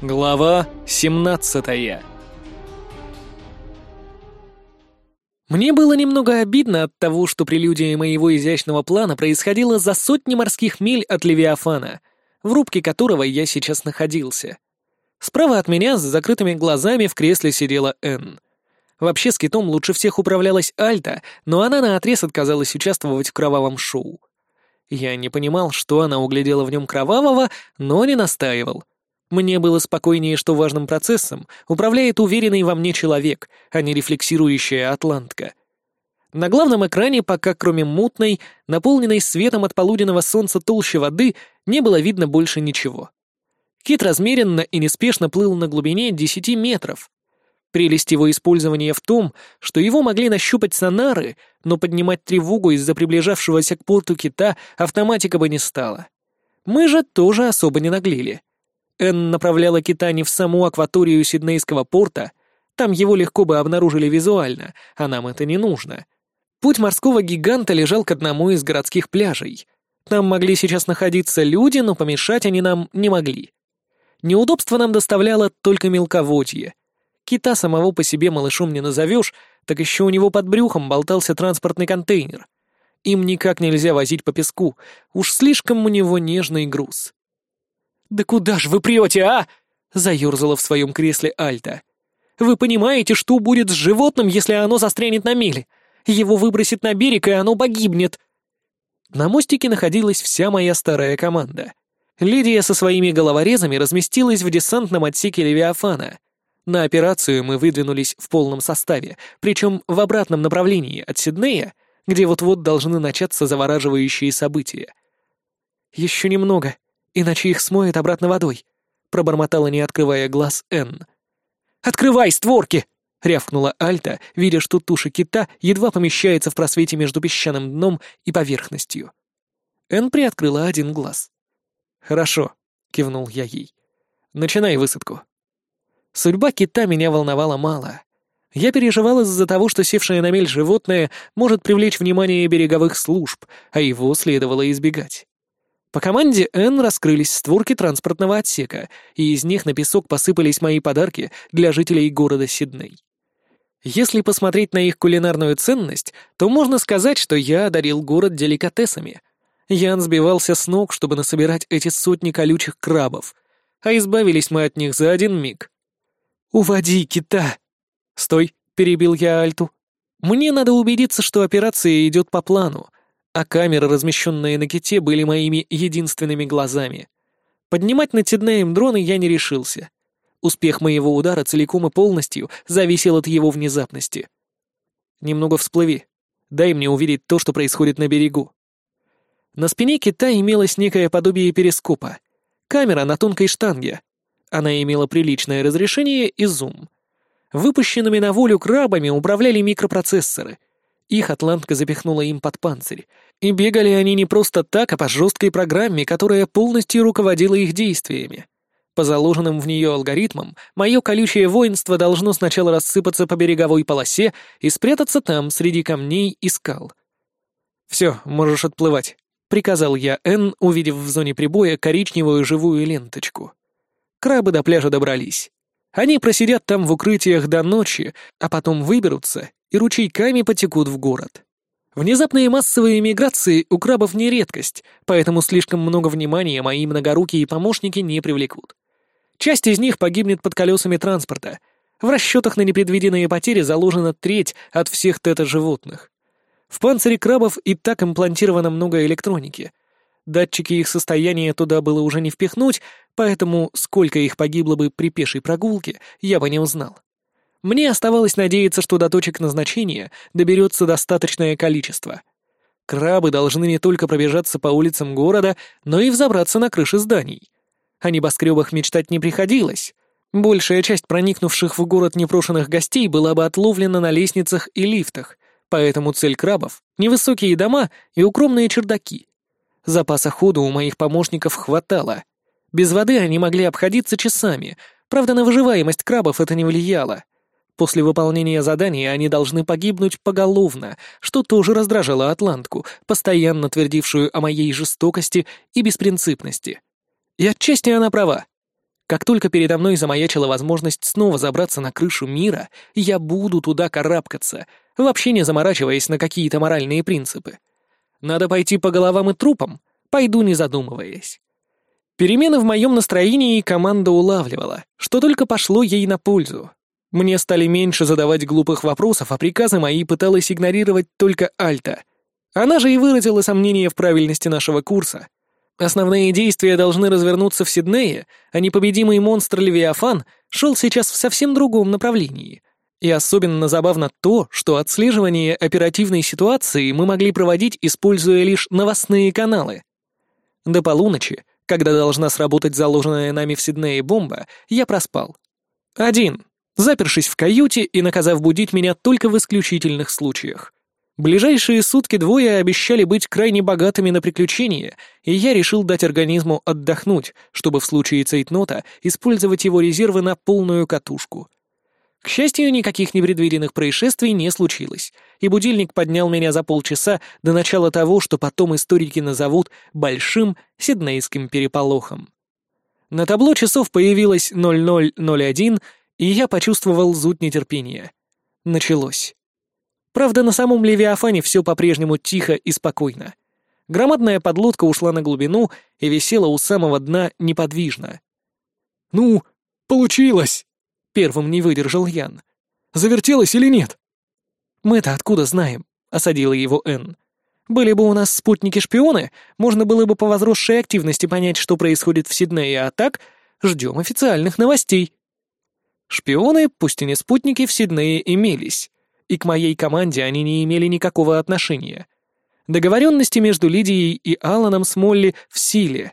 Глава 17 Мне было немного обидно от того, что прелюдия моего изящного плана происходила за сотни морских миль от Левиафана, в рубке которого я сейчас находился. Справа от меня, с закрытыми глазами, в кресле сидела Энн. Вообще с китом лучше всех управлялась Альта, но она наотрез отказалась участвовать в кровавом шоу. Я не понимал, что она углядела в нем кровавого, но не настаивал. Мне было спокойнее, что важным процессом управляет уверенный во мне человек, а не рефлексирующая атлантка. На главном экране пока кроме мутной, наполненной светом от полуденного солнца толщи воды, не было видно больше ничего. Кит размеренно и неспешно плыл на глубине 10 метров. Прелесть его использования в том, что его могли нащупать сонары, но поднимать тревогу из-за приближавшегося к порту кита автоматика бы не стала. Мы же тоже особо не наглели. Энн направляла кита не в саму акваторию Сиднейского порта, там его легко бы обнаружили визуально, а нам это не нужно. Путь морского гиганта лежал к одному из городских пляжей. Там могли сейчас находиться люди, но помешать они нам не могли. Неудобство нам доставляло только мелководье. Кита самого по себе малышом не назовешь, так еще у него под брюхом болтался транспортный контейнер. Им никак нельзя возить по песку, уж слишком у него нежный груз. «Да куда ж вы прете, а?» — заерзала в своем кресле Альта. «Вы понимаете, что будет с животным, если оно застрянет на миле? Его выбросит на берег, и оно погибнет!» На мостике находилась вся моя старая команда. Лидия со своими головорезами разместилась в десантном отсеке Левиафана. На операцию мы выдвинулись в полном составе, причем в обратном направлении от Сиднея, где вот-вот должны начаться завораживающие события. «Еще немного», иначе их смоет обратно водой», — пробормотала, не открывая глаз, Энн. «Открывай створки!» — рявкнула Альта, видя, что туша кита едва помещается в просвете между песчаным дном и поверхностью. Энн приоткрыла один глаз. «Хорошо», — кивнул я ей. «Начинай высадку». Судьба кита меня волновала мало. Я переживал из-за того, что севшее на мель животное может привлечь внимание береговых служб, а его следовало избегать. По команде Н раскрылись створки транспортного отсека, и из них на песок посыпались мои подарки для жителей города Сидней. Если посмотреть на их кулинарную ценность, то можно сказать, что я одарил город деликатесами. Ян сбивался с ног, чтобы насобирать эти сотни колючих крабов, а избавились мы от них за один миг. «Уводи кита!» «Стой!» — перебил я Альту. «Мне надо убедиться, что операция идет по плану, а камеры, размещенные на ките, были моими единственными глазами. Поднимать над Сиднеем дроны я не решился. Успех моего удара целиком и полностью зависел от его внезапности. Немного всплыви. Дай мне увидеть то, что происходит на берегу. На спине кита имелось некое подобие перископа. Камера на тонкой штанге. Она имела приличное разрешение и зум. Выпущенными на волю крабами управляли микропроцессоры — их атлантка запихнула им под панцирь. И бегали они не просто так, а по жесткой программе, которая полностью руководила их действиями. По заложенным в нее алгоритмам, мое колючее воинство должно сначала рассыпаться по береговой полосе и спрятаться там, среди камней и скал. «Все, можешь отплывать», — приказал я Н, увидев в зоне прибоя коричневую живую ленточку. Крабы до пляжа добрались. Они просидят там в укрытиях до ночи, а потом выберутся и ручейками потекут в город. Внезапные массовые миграции у крабов не редкость, поэтому слишком много внимания мои многорукие помощники не привлекут. Часть из них погибнет под колесами транспорта. В расчетах на непредвиденные потери заложена треть от всех тета-животных. В панцире крабов и так имплантировано много электроники. Датчики их состояния туда было уже не впихнуть, поэтому сколько их погибло бы при пешей прогулке, я бы не узнал. Мне оставалось надеяться, что до точек назначения доберется достаточное количество. Крабы должны не только пробежаться по улицам города, но и взобраться на крыши зданий. О небоскребах мечтать не приходилось. Большая часть проникнувших в город непрошенных гостей была бы отловлена на лестницах и лифтах, поэтому цель крабов — невысокие дома и укромные чердаки. Запаса хода у моих помощников хватало. Без воды они могли обходиться часами, правда, на выживаемость крабов это не влияло. После выполнения задания они должны погибнуть поголовно, что тоже раздражало Атлантку, постоянно твердившую о моей жестокости и беспринципности. И отчасти она права. Как только передо мной замаячила возможность снова забраться на крышу мира, я буду туда карабкаться, вообще не заморачиваясь на какие-то моральные принципы. Надо пойти по головам и трупам, пойду не задумываясь. Перемены в моем настроении команда улавливала, что только пошло ей на пользу. Мне стали меньше задавать глупых вопросов, а приказы мои пыталась игнорировать только Альта. Она же и выразила сомнение в правильности нашего курса. Основные действия должны развернуться в Сиднее, а непобедимый монстр Левиафан шел сейчас в совсем другом направлении. И особенно забавно то, что отслеживание оперативной ситуации мы могли проводить, используя лишь новостные каналы. До полуночи, когда должна сработать заложенная нами в Сиднее бомба, я проспал. Один, запершись в каюте и наказав будить меня только в исключительных случаях. Ближайшие сутки двое обещали быть крайне богатыми на приключения, и я решил дать организму отдохнуть, чтобы в случае цейтнота использовать его резервы на полную катушку. К счастью, никаких непредвиденных происшествий не случилось, и будильник поднял меня за полчаса до начала того, что потом историки назовут «большим сиднейским переполохом». На табло часов появилось 0001, и я почувствовал зуд нетерпения. Началось. Правда, на самом Левиафане все по-прежнему тихо и спокойно. Громадная подлодка ушла на глубину и висела у самого дна неподвижно. «Ну, получилось!» — первым не выдержал Ян. «Завертелось или нет?» «Мы-то откуда знаем?» — осадила его Энн. «Были бы у нас спутники-шпионы, можно было бы по возросшей активности понять, что происходит в Сиднее, а так ждем официальных новостей». Шпионы, пусть и не спутники, в Сиднее имелись и к моей команде они не имели никакого отношения. Договоренности между Лидией и Аланом Смолли в силе.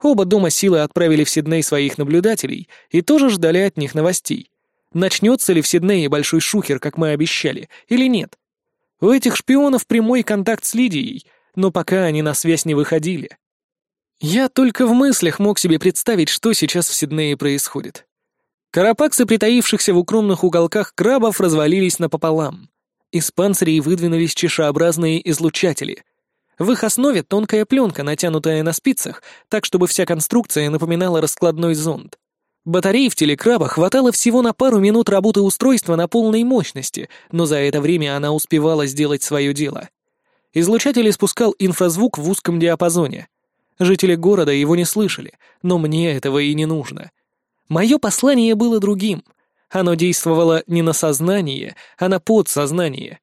Оба дома силы отправили в Сидней своих наблюдателей и тоже ждали от них новостей. Начнется ли в Сиднее большой шухер, как мы обещали, или нет? У этих шпионов прямой контакт с Лидией, но пока они на связь не выходили. Я только в мыслях мог себе представить, что сейчас в Сиднее происходит. Карапаксы, притаившихся в укромных уголках крабов, развалились напополам. Из панцирей выдвинулись чешеобразные излучатели. В их основе тонкая пленка, натянутая на спицах, так чтобы вся конструкция напоминала раскладной зонд. Батареи в телекраба хватало всего на пару минут работы устройства на полной мощности, но за это время она успевала сделать свое дело. Излучатель испускал инфразвук в узком диапазоне. Жители города его не слышали, но мне этого и не нужно. Мое послание было другим. Оно действовало не на сознание, а на подсознание.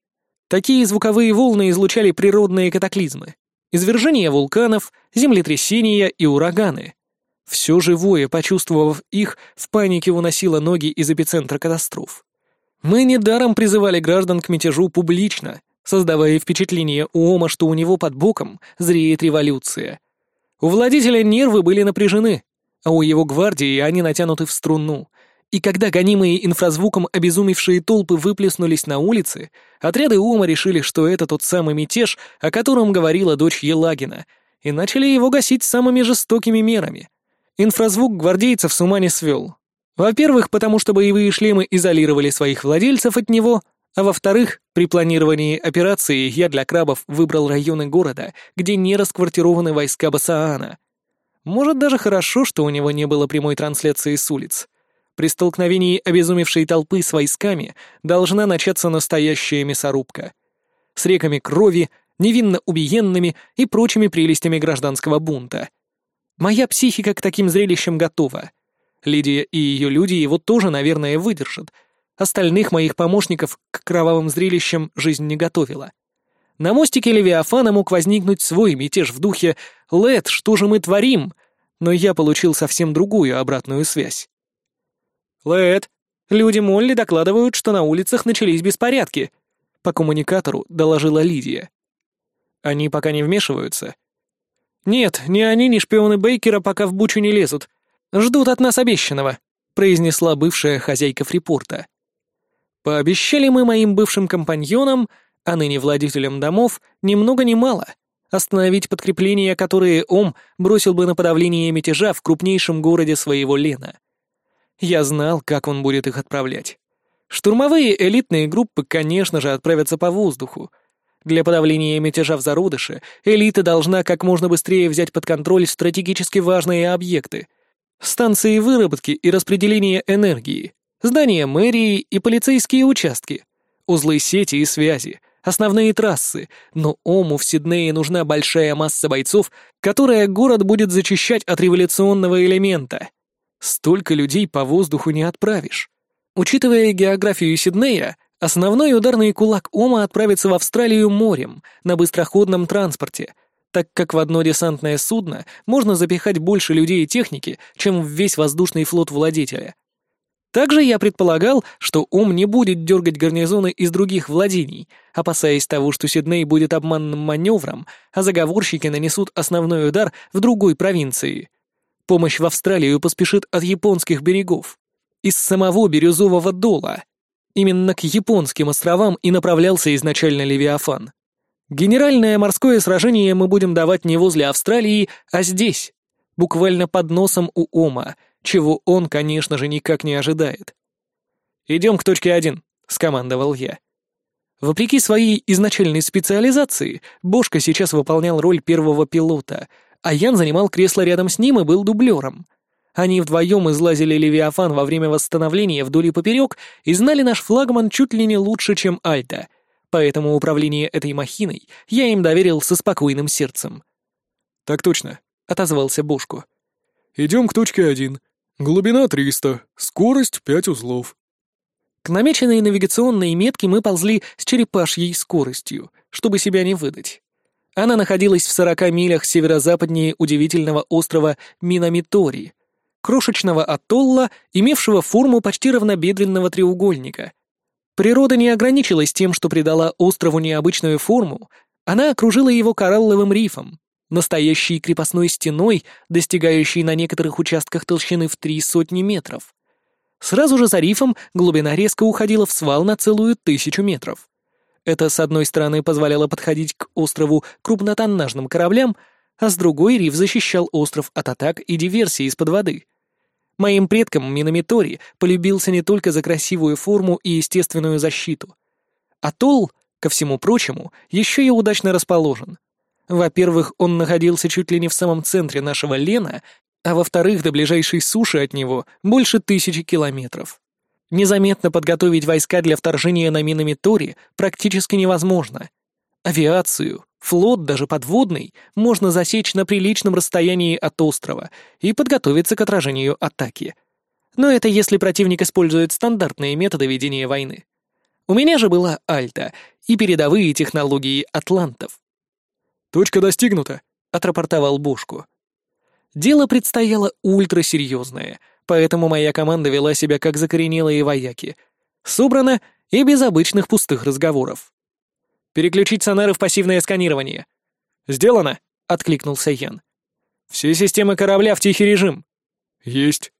Такие звуковые волны излучали природные катаклизмы. Извержения вулканов, землетрясения и ураганы. Все живое, почувствовав их, в панике уносило ноги из эпицентра катастроф. Мы недаром призывали граждан к мятежу публично, создавая впечатление у Ома, что у него под боком зреет революция. У владителя нервы были напряжены, а у его гвардии они натянуты в струну. И когда гонимые инфразвуком обезумевшие толпы выплеснулись на улицы, отряды Ума решили, что это тот самый мятеж, о котором говорила дочь Елагина, и начали его гасить самыми жестокими мерами. Инфразвук гвардейцев с ума не свел. Во-первых, потому что боевые шлемы изолировали своих владельцев от него, а во-вторых, при планировании операции я для крабов выбрал районы города, где не расквартированы войска Басаана — может, даже хорошо, что у него не было прямой трансляции с улиц. При столкновении обезумевшей толпы с войсками должна начаться настоящая мясорубка. С реками крови, невинно убиенными и прочими прелестями гражданского бунта. Моя психика к таким зрелищам готова. Лидия и ее люди его тоже, наверное, выдержат. Остальных моих помощников к кровавым зрелищам жизнь не готовила. На мостике Левиафана мог возникнуть свой мятеж в духе «Лед, что же мы творим?» Но я получил совсем другую обратную связь. «Лед, люди Молли докладывают, что на улицах начались беспорядки», — по коммуникатору доложила Лидия. «Они пока не вмешиваются?» «Нет, ни они, ни шпионы Бейкера пока в бучу не лезут. Ждут от нас обещанного», — произнесла бывшая хозяйка фрипорта. Пообещали мы моим бывшим компаньонам — а ныне владетелям домов, ни много ни мало. Остановить подкрепления, которые Ом бросил бы на подавление мятежа в крупнейшем городе своего Лена. Я знал, как он будет их отправлять. Штурмовые элитные группы, конечно же, отправятся по воздуху. Для подавления мятежа в зародыше элита должна как можно быстрее взять под контроль стратегически важные объекты. Станции выработки и распределения энергии, здания мэрии и полицейские участки, узлы сети и связи, основные трассы, но Ому в Сиднее нужна большая масса бойцов, которая город будет зачищать от революционного элемента. Столько людей по воздуху не отправишь. Учитывая географию Сиднея, основной ударный кулак Ома отправится в Австралию морем, на быстроходном транспорте, так как в одно десантное судно можно запихать больше людей и техники, чем в весь воздушный флот владетеля. Также я предполагал, что Ом не будет дергать гарнизоны из других владений, опасаясь того, что Сидней будет обманным маневром, а заговорщики нанесут основной удар в другой провинции. Помощь в Австралию поспешит от японских берегов, из самого Бирюзового дола. Именно к японским островам и направлялся изначально Левиафан. Генеральное морское сражение мы будем давать не возле Австралии, а здесь, буквально под носом у Ома, чего он, конечно же, никак не ожидает. «Идем к точке один», — скомандовал я. Вопреки своей изначальной специализации, Бошка сейчас выполнял роль первого пилота, а Ян занимал кресло рядом с ним и был дублером. Они вдвоем излазили Левиафан во время восстановления вдоль и поперек и знали наш флагман чуть ли не лучше, чем Альта, поэтому управление этой махиной я им доверил со спокойным сердцем. «Так точно», — отозвался Бошку. «Идем к точке один. Глубина 300, скорость 5 узлов. К намеченной навигационной метке мы ползли с черепашьей скоростью, чтобы себя не выдать. Она находилась в 40 милях северо-западнее удивительного острова Минамитори, крошечного атолла, имевшего форму почти равнобедренного треугольника. Природа не ограничилась тем, что придала острову необычную форму, она окружила его коралловым рифом, настоящей крепостной стеной, достигающей на некоторых участках толщины в три сотни метров. Сразу же за рифом глубина резко уходила в свал на целую тысячу метров. Это, с одной стороны, позволяло подходить к острову крупнотоннажным кораблям, а с другой риф защищал остров от атак и диверсий из-под воды. Моим предкам Минамитори полюбился не только за красивую форму и естественную защиту. Атолл, ко всему прочему, еще и удачно расположен. Во-первых, он находился чуть ли не в самом центре нашего Лена, а во-вторых, до ближайшей суши от него больше тысячи километров. Незаметно подготовить войска для вторжения на Минамитори практически невозможно. Авиацию, флот, даже подводный, можно засечь на приличном расстоянии от острова и подготовиться к отражению атаки. Но это если противник использует стандартные методы ведения войны. У меня же была Альта и передовые технологии атлантов. «Точка достигнута», — отрапортовал Бушку. Дело предстояло ультрасерьезное, поэтому моя команда вела себя как закоренелые вояки. Собрано и без обычных пустых разговоров. «Переключить сонары в пассивное сканирование». «Сделано», — откликнулся Ян. «Все системы корабля в тихий режим». «Есть».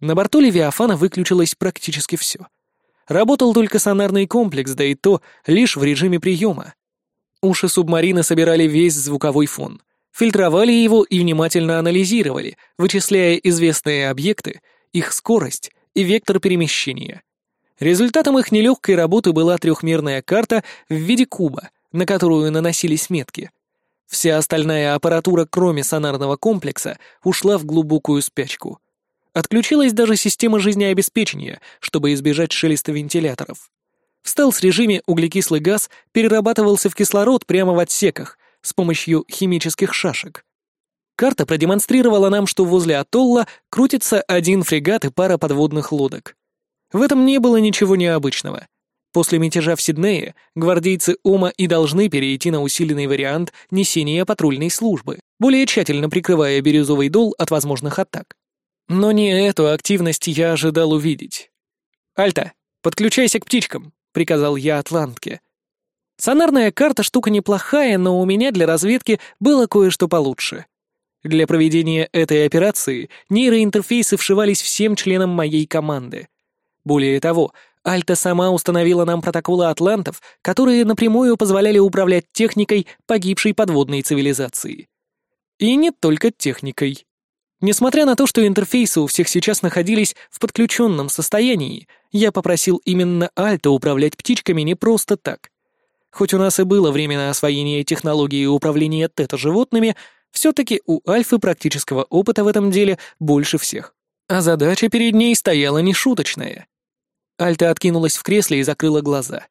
На борту Левиафана выключилось практически все. Работал только сонарный комплекс, да и то лишь в режиме приема. Уши субмарины собирали весь звуковой фон, фильтровали его и внимательно анализировали, вычисляя известные объекты, их скорость и вектор перемещения. Результатом их нелегкой работы была трехмерная карта в виде куба, на которую наносились метки. Вся остальная аппаратура, кроме сонарного комплекса, ушла в глубокую спячку. Отключилась даже система жизнеобеспечения, чтобы избежать шелеста вентиляторов. В стелс-режиме углекислый газ перерабатывался в кислород прямо в отсеках с помощью химических шашек. Карта продемонстрировала нам, что возле атолла крутится один фрегат и пара подводных лодок. В этом не было ничего необычного. После мятежа в Сиднее гвардейцы Ома и должны перейти на усиленный вариант несения патрульной службы, более тщательно прикрывая Бирюзовый дол от возможных атак. Но не эту активность я ожидал увидеть. «Альта, подключайся к птичкам», — приказал я Атлантке. Сонарная карта штука неплохая, но у меня для разведки было кое-что получше. Для проведения этой операции нейроинтерфейсы вшивались всем членам моей команды. Более того, Альта сама установила нам протоколы атлантов, которые напрямую позволяли управлять техникой погибшей подводной цивилизации. И не только техникой. Несмотря на то, что интерфейсы у всех сейчас находились в подключенном состоянии, я попросил именно Альта управлять птичками не просто так. Хоть у нас и было время на освоение технологии управления тета-животными, Все-таки у Альфы практического опыта в этом деле больше всех. А задача перед ней стояла нешуточная. Альта откинулась в кресле и закрыла глаза.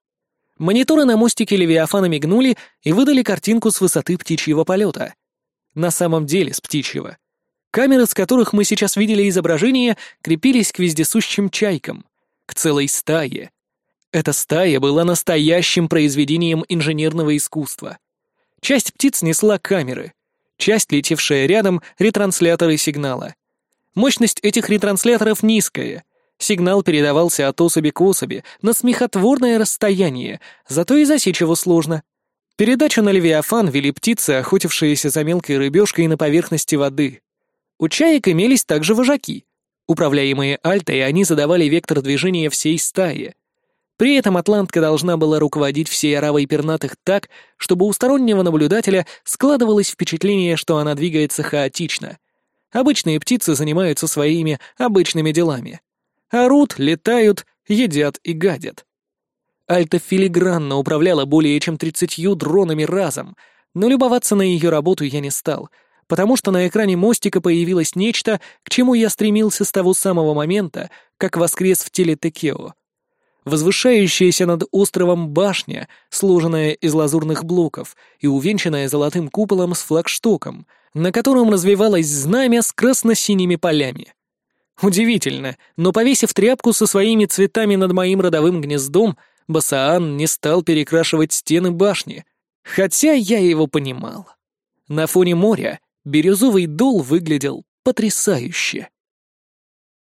Мониторы на мостике Левиафана мигнули и выдали картинку с высоты птичьего полета. На самом деле с птичьего. Камеры, с которых мы сейчас видели изображение, крепились к вездесущим чайкам, к целой стае. Эта стая была настоящим произведением инженерного искусства. Часть птиц несла камеры, часть, летевшая рядом, ретрансляторы сигнала. Мощность этих ретрансляторов низкая. Сигнал передавался от особи к особи на смехотворное расстояние, зато и засечь его сложно. Передачу на Левиафан вели птицы, охотившиеся за мелкой рыбешкой на поверхности воды. У чаек имелись также вожаки. Управляемые альтой, они задавали вектор движения всей стаи. При этом атлантка должна была руководить всей оравой пернатых так, чтобы у стороннего наблюдателя складывалось впечатление, что она двигается хаотично — Обычные птицы занимаются своими обычными делами. Орут, летают, едят и гадят. Альта филигранно управляла более чем тридцатью дронами разом, но любоваться на ее работу я не стал, потому что на экране мостика появилось нечто, к чему я стремился с того самого момента, как воскрес в теле Текео. Возвышающаяся над островом башня, сложенная из лазурных блоков и увенчанная золотым куполом с флагштоком — на котором развивалось знамя с красно-синими полями. Удивительно, но повесив тряпку со своими цветами над моим родовым гнездом, Басаан не стал перекрашивать стены башни, хотя я его понимал. На фоне моря бирюзовый дол выглядел потрясающе.